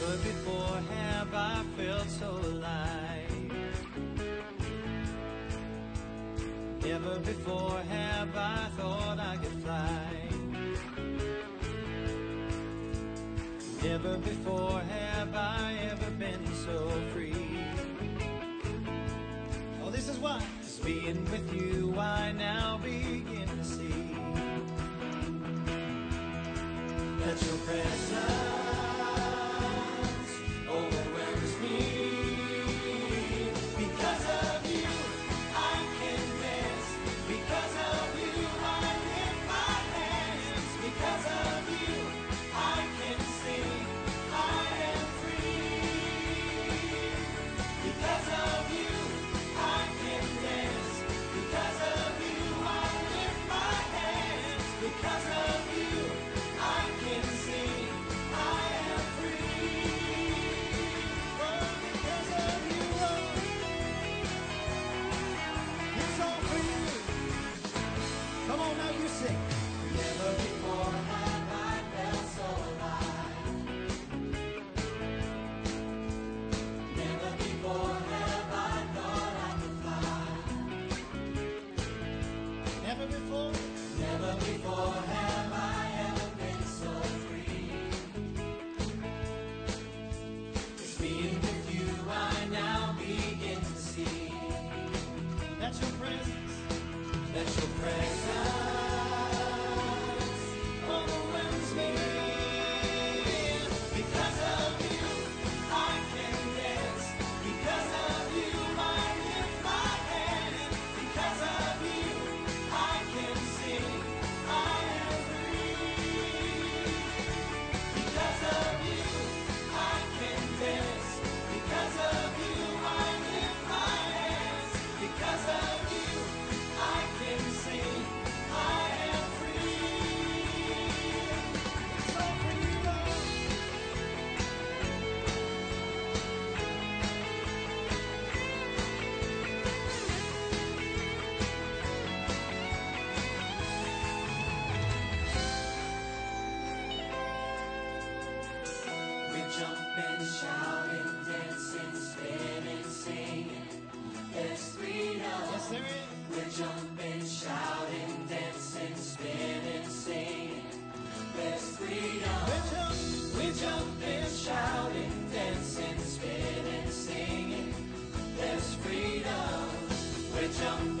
Never before have I felt so alive. Never before have I thought I could fly. Never before have I ever been so free. Oh, this is why. Just being with you, I now begin to see that your presence. jumping, shouting, dancing, spinning, singing. There's freedom. Yes, there is. We're jumping, shouting, dancing, spinning, singing. There's freedom. We're, jump, we're jumping, shouting, dancing, spinning, singing. There's freedom. We're jumping.